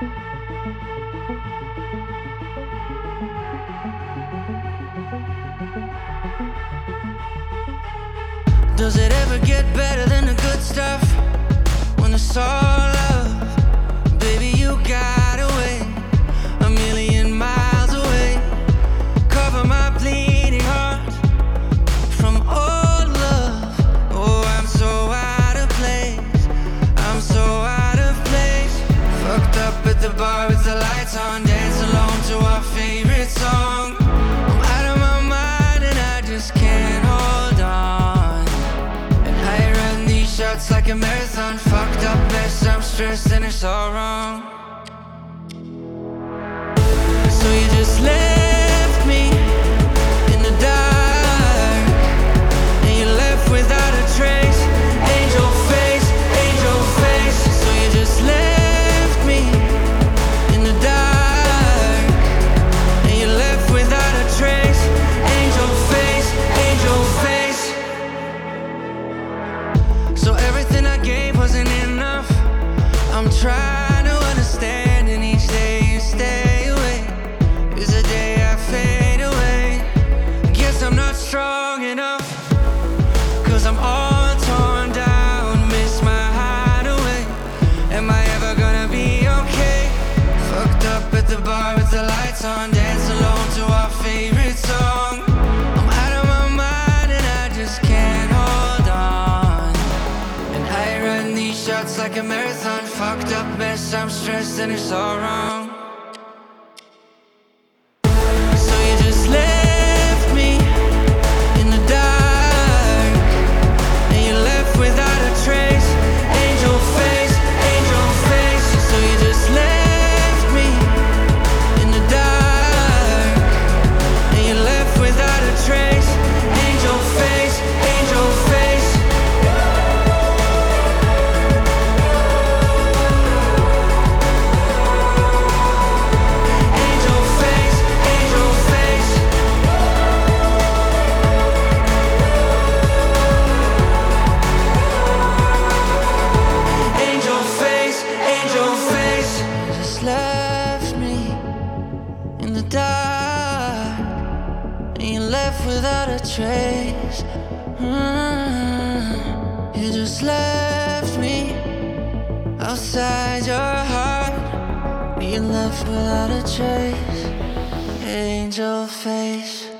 Does it ever get better than the good stuff? it's like a marathon. Fucked up mess, I'm stressed and it's all wrong. bar with the lights on, dance alone to our favorite song. I'm out of my mind and I just can't hold on. And I run these shots like a marathon, fucked up mess. I'm stressed and it's all wrong. without a trace. Mm-hmm. You just left me outside your heart. You left without a trace. Angel face.